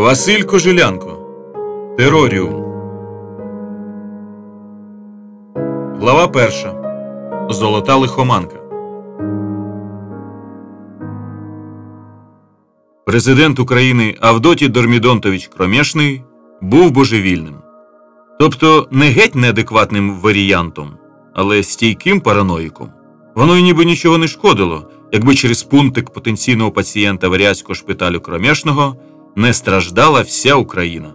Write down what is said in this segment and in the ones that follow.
Василь Кожелянко Тероріум. Глава перша. Золота лихоманка. Президент України Авдотій Дормідонтович Кромешний був божевільним. Тобто не геть неадекватним варіантом, але стійким параноїком. Воно й ніби нічого не шкодило, якби через пунктик потенційного пацієнта варязького шпиталю Кромешного не страждала вся Україна.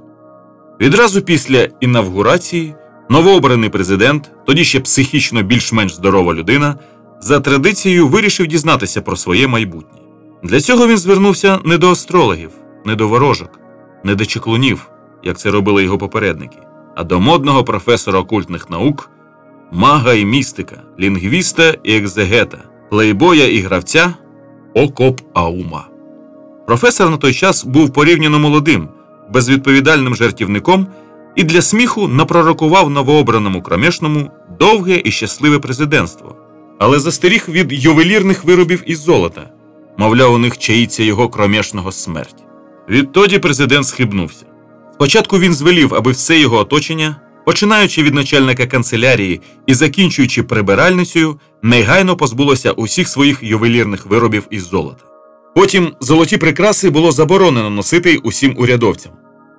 Відразу після інавгурації новообраний президент, тоді ще психічно більш-менш здорова людина, за традицією вирішив дізнатися про своє майбутнє. Для цього він звернувся не до астрологів, не до ворожок, не до чеклунів, як це робили його попередники, а до модного професора окультних наук, мага і містика, лінгвіста і екзегета, плейбоя і гравця Окоп Аума. Професор на той час був порівняно молодим, безвідповідальним жартівником і для сміху напророкував новообраному кромешному довге і щасливе президентство, але застеріг від ювелірних виробів із золота, мовляв, у них чаїться його кромешного смерть. Відтоді президент схибнувся. Спочатку він звелів, аби все його оточення, починаючи від начальника канцелярії і закінчуючи прибиральницею, негайно позбулося усіх своїх ювелірних виробів із золота. Потім золоті прикраси було заборонено носити усім урядовцям.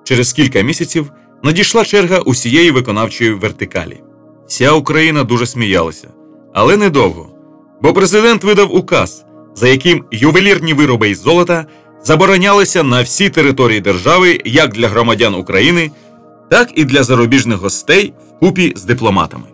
Через кілька місяців надійшла черга усієї виконавчої вертикалі. Вся Україна дуже сміялася, але недовго. Бо президент видав указ, за яким ювелірні вироби із золота заборонялися на всій території держави як для громадян України, так і для зарубіжних гостей вкупі з дипломатами.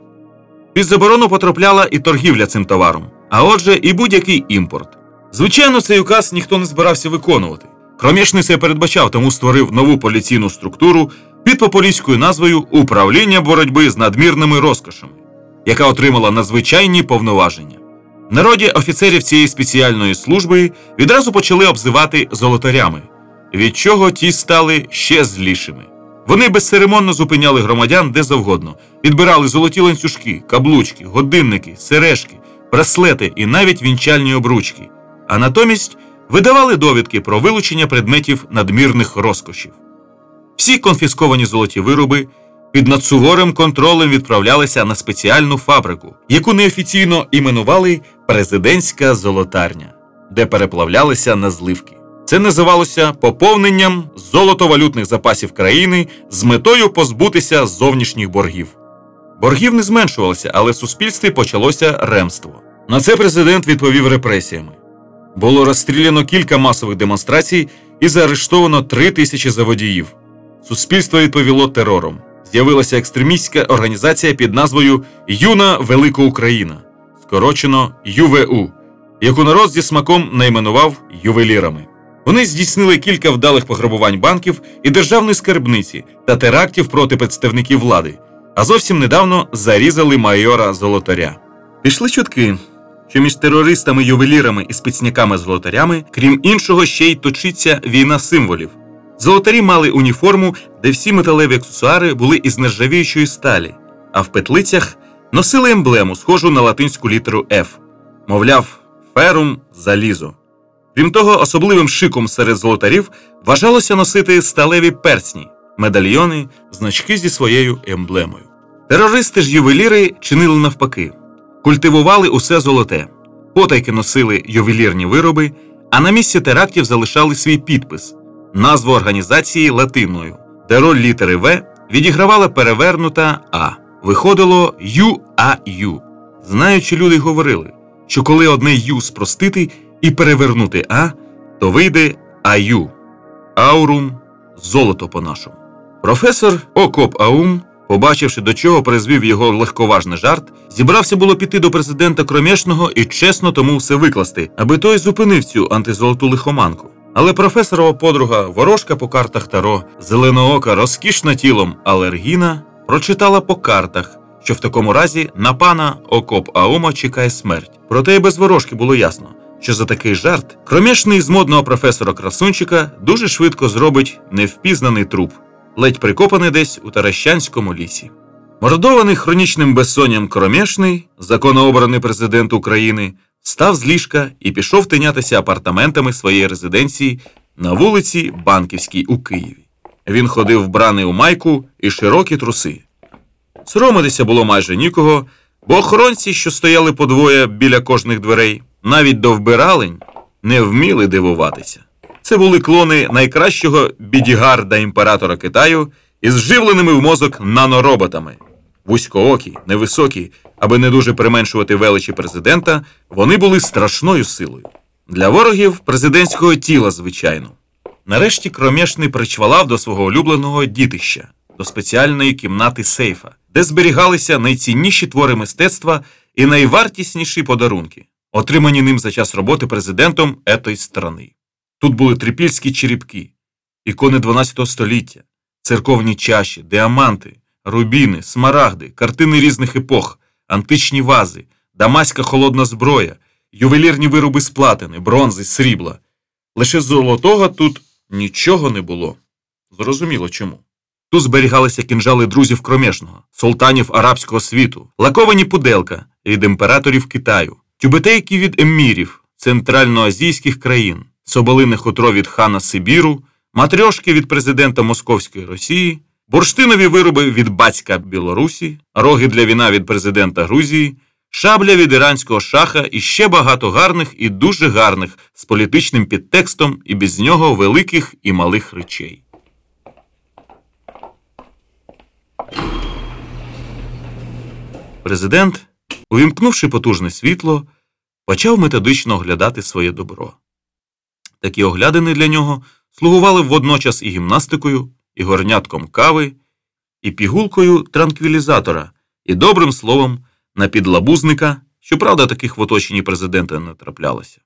Під заборону потрапляла і торгівля цим товаром, а отже, і будь-який імпорт. Звичайно, цей указ ніхто не збирався виконувати. Кромішний це передбачав, тому створив нову поліційну структуру під популістською назвою Управління боротьби з надмірними розкошами, яка отримала надзвичайні повноваження. В народі офіцерів цієї спеціальної служби відразу почали обзивати золотарями, від чого ті стали ще злішими. Вони безцеремонно зупиняли громадян де завгодно, відбирали золоті ланцюжки, каблучки, годинники, сережки, браслети і навіть вінчальні обручки а натомість видавали довідки про вилучення предметів надмірних розкошів. Всі конфісковані золоті вироби під надсуворим контролем відправлялися на спеціальну фабрику, яку неофіційно іменували президентська золотарня, де переплавлялися на зливки. Це називалося поповненням золотовалютних запасів країни з метою позбутися зовнішніх боргів. Боргів не зменшувалося, але в суспільстві почалося ремство. На це президент відповів репресіями. Було розстріляно кілька масових демонстрацій і заарештовано три тисячі заводіїв. Суспільство відповіло терором. З'явилася екстремістська організація під назвою Юна Велика Україна, скорочено ЮВУ, яку народ зі смаком найменував ювелірами. Вони здійснили кілька вдалих пограбувань банків і державної скарбниці та терактів проти представників влади, а зовсім недавно зарізали майора Золотаря. Пішли чутки що між терористами, ювелірами і спецняками-золотарями, крім іншого, ще й точиться війна символів. Золотарі мали уніформу, де всі металеві аксесуари були із нержавіючої сталі, а в петлицях носили емблему, схожу на латинську літеру F, мовляв, ферум залізо. Крім того, особливим шиком серед золотарів вважалося носити сталеві персні, медальйони, значки зі своєю емблемою. Терористи ж ювеліри чинили навпаки культивували усе золоте, потайки носили ювелірні вироби, а на місці терактів залишали свій підпис, назву організації латиною, де роль літери В відігравала перевернута А. Виходило ЮАЮ. Знаючи, люди говорили, що коли одне Ю спростити і перевернути А, то вийде АЮ. Аурум золото по-нашому. Професор Окоп Аум Побачивши, до чого призвів його легковажний жарт, зібрався було піти до президента Кромешного і чесно тому все викласти, аби той зупинив цю антизолоту лихоманку. Але професорова подруга, ворожка по картах Таро, зеленоока, розкішна тілом алергіна, прочитала по картах, що в такому разі на пана Окоп Аума чекає смерть. Проте й без ворожки було ясно, що за такий жарт кромешний з модного професора красунчика дуже швидко зробить невпізнаний труп ледь прикопаний десь у Таращанському лісі. Мордований хронічним безсонням Кромешний, законообраний президент України, став з ліжка і пішов тинятися апартаментами своєї резиденції на вулиці Банківській у Києві. Він ходив вбраний у майку і широкі труси. Соромитися було майже нікого, бо охоронці, що стояли подвоє біля кожних дверей, навіть до вбиралень, не вміли дивуватися. Це були клони найкращого бідігарда імператора Китаю із вживленими в мозок нанороботами. Вузькоокі, невисокі, аби не дуже применшувати величі президента, вони були страшною силою. Для ворогів президентського тіла, звичайно. Нарешті кромешний причвалав до свого улюбленого дітища, до спеціальної кімнати сейфа, де зберігалися найцінніші твори мистецтва і найвартісніші подарунки, отримані ним за час роботи президентом етої сторони. Тут були трипільські черепки, ікони 12 століття, церковні чаші, діаманти, рубіни, смарагди, картини різних епох, античні вази, дамаська холодна зброя, ювелірні вироби з платини, бронзи, срібла. Лише золотого тут нічого не було. Зрозуміло чому. Тут зберігалися кінжали друзів кромешного, султанів арабського світу, лаковані пуделка від імператорів Китаю, тюбетейки від еммірів центральноазійських країн, соболине хутро від хана Сибіру, матрьошки від президента Московської Росії, бурштинові вироби від батька Білорусі, роги для віна від президента Грузії, шабля від іранського шаха і ще багато гарних і дуже гарних з політичним підтекстом і без нього великих і малих речей. Президент, увімкнувши потужне світло, почав методично оглядати своє добро. Такі оглядини для нього слугували водночас і гімнастикою, і горнятком кави, і пігулкою транквілізатора, і добрим словом на підлабузника, щоправда, таких в оточенні президента не траплялося.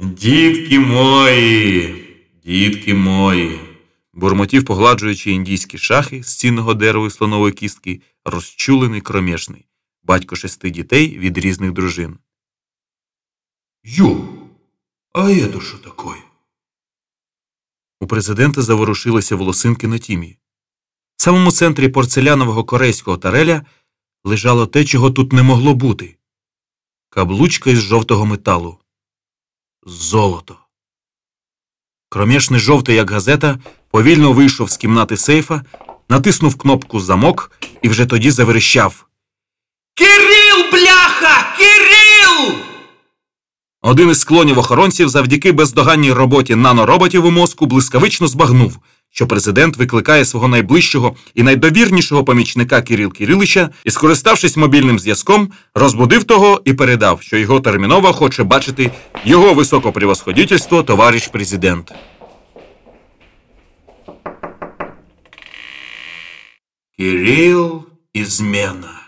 Дітки мої, дітки мої, бурмотів, погладжуючи індійські шахи з цінного дерева і слонової кістки, розчулений кромешний, батько шести дітей від різних дружин. Ю, а это що такое? У президента заворушилися волосинки на тімі. В самому центрі порцелянового корейського тареля лежало те, чого тут не могло бути каблучка із жовтого металу. Золото. Кромешний жовтий, як газета, повільно вийшов з кімнати сейфа, натиснув кнопку замок і вже тоді заверещав. Кирил, бляха! Кирил! Один із склонів охоронців завдяки бездоганній роботі нанороботів у мозку блискавично збагнув, що президент викликає свого найближчого і найдовірнішого помічника Кирил Кирилича і, скориставшись мобільним зв'язком, розбудив того і передав, що його терміново хоче бачити його високопревосходительство, товариш президент. Кирил ізмена.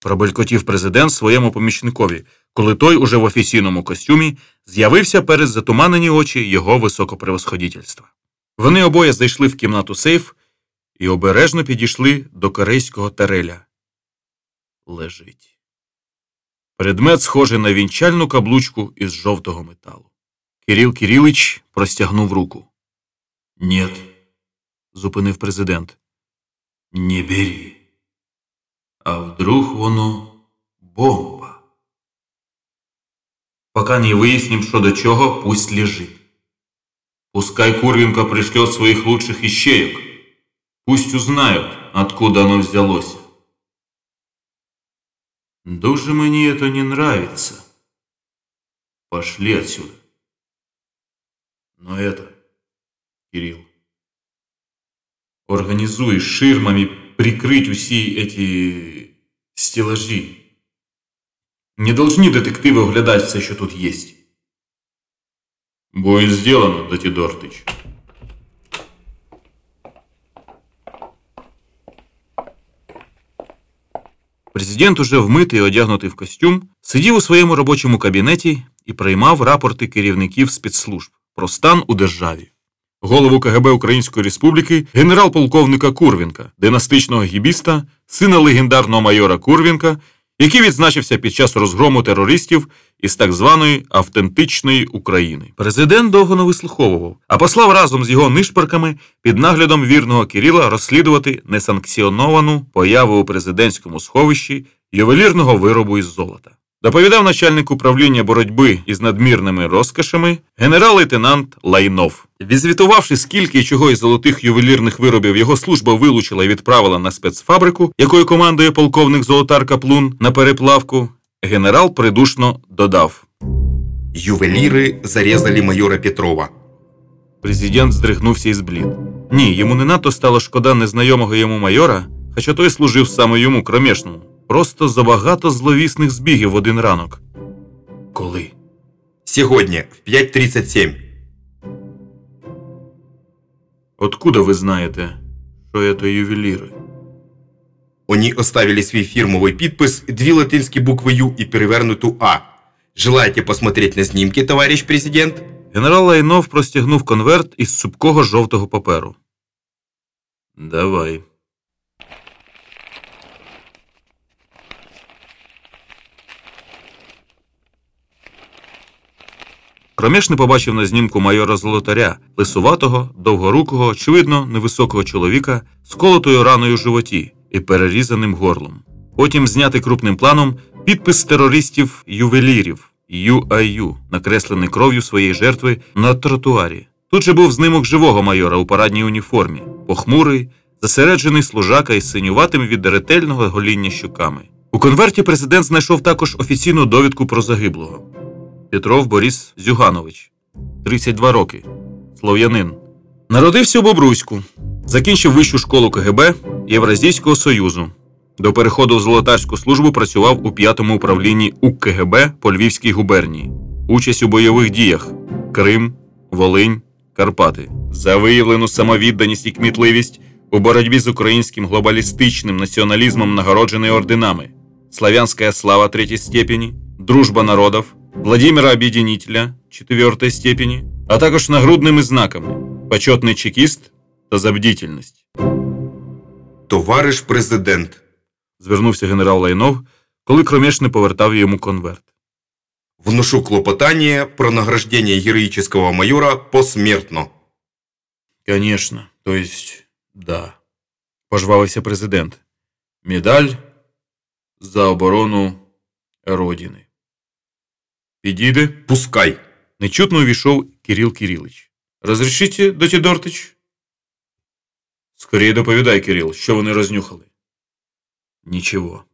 Пробелькотів президент своєму помічникові, коли той уже в офіційному костюмі з'явився перед затуманені очі його високопревосходительства. Вони обоє зайшли в кімнату сейф і обережно підійшли до корейського тареля. Лежить. Предмет схожий на вінчальну каблучку із жовтого металу. Кирил Кирилич простягнув руку. Нет, зупинив президент. Не бери. А вдруг воно бомба? Пока не выясним, что до чего, пусть лежит. Пускай Курвенко пришлет своих лучших ищеек. Пусть узнают, откуда оно взялось. Дуже мне это не нравится. Пошли отсюда. Но это, Кирилл, организуй ширмами прикрыть усі эти стеллажи. Не должны детективи оглядати все, що тут є. Будет сделано, Датидортич. Президент, уже вмитий і одягнутий в костюм, сидів у своєму робочому кабінеті і приймав рапорти керівників спецслужб про стан у державі. Голову КГБ Української Республіки, генерал-полковника Курвінка, династичного гібіста, сина легендарного майора Курвінка, який відзначився під час розгрому терористів із так званої автентичної України. Президент довго не вислуховував, а послав разом з його нишпарками під наглядом вірного Кирила розслідувати несанкціоновану появу у президентському сховищі ювелірного виробу із золота. Доповідав начальник управління боротьби із надмірними розкошами генерал-лейтенант Лайнов. Відзвітувавши, скільки і чого із золотих ювелірних виробів його служба вилучила і відправила на спецфабрику, якою командує полковник Золотар Каплун на переплавку, генерал придушно додав. Ювелиры зарезали майора Петрова. Президент здригнувся і зблід. Ні, йому не надто стало шкода незнайомого йому майора, хоча той служив саме йому кромешному. Просто забагато зловісних збігів в один ранок. Коли? Сегодня в 5.37. Откуда ви знаєте, що це ювеліри? Они оставили свій фірмовий підпис, дві латинські букви Ю і перевернуту А. Желаете посмотреть на снимки, товарищ президент? Генерал Лайнов простягнув конверт із цупкого жовтого паперу. Давай. Кромешний побачив на знімку майора Золотаря, лисуватого, довгорукого, очевидно, невисокого чоловіка з колотою раною в животі і перерізаним горлом. Потім зняти крупним планом підпис терористів ювелірів UIU, накреслений кров'ю своєї жертви на тротуарі. Тут же був знимок живого майора у парадній уніформі, похмурий, засереджений служака із синюватим від ретельного гоління щуками. У конверті президент знайшов також офіційну довідку про загиблого. Петров Борис Зюганович, 32 роки, слов'янин. Народився у Бобруську, закінчив вищу школу КГБ Євразійського Союзу. До переходу в золотарську службу працював у п'ятому управлінні УКГБ по Львівській губернії. Участь у бойових діях Крим, Волинь, Карпати. За виявлену самовідданість і кмітливість у боротьбі з українським глобалістичним націоналізмом нагороджений орденами Славянська слава третьей степені, Дружба народов, Владимира Об'єднітеля четвертої степені, а також нагрудними знаками Почетний чекіст та за бдительність. Товариш президент. Звернувся генерал Лайнов, коли Кромешний повертав йому конверт. Вношу клопотание про награждение героического майора посмертно. Конечно, то есть, да. Пожвавився президент. Медаль за оборону Родини. Підійде? Пускай. Нечутно увійшов Кирил Кирилич. Разрешите, доті Дортич? Скоріше доповідай, Кирил, що вони рознюхали. Нічого.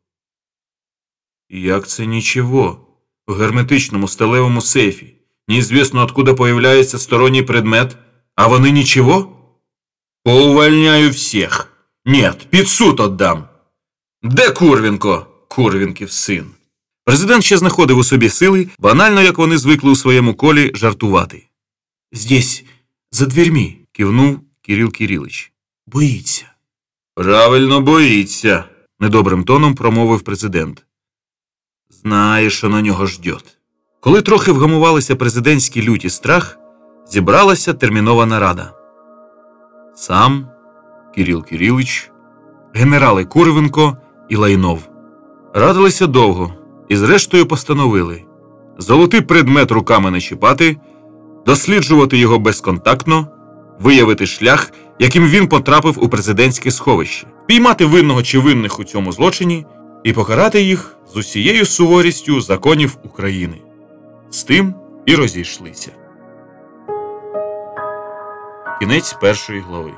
Як це нічого? В герметичному сталевому сейфі. Неізвісно, откуда появляється сторонній предмет, а вони нічого? Поувольняю всіх. Нет, під суд отдам. Де Курвінко? Курвінків син. Президент ще знаходив у собі сили, банально, як вони звикли у своєму колі жартувати. Здесь, за дверьми, кивнув Кирил Кирилич. Боїться. Правильно боїться, недобрим тоном промовив президент. Знає, що на нього ждет. Коли трохи вгамувалися президентські люті страх, зібралася термінована рада. Сам Кирил Кирилич, генерали Курвенко і Лайнов. Радилися довго і зрештою постановили золотий предмет руками не чіпати, досліджувати його безконтактно, виявити шлях, яким він потрапив у президентське сховище, піймати винного чи винних у цьому злочині і покарати їх з усією суворістю законів України. З тим і розійшлися. Кінець першої глави.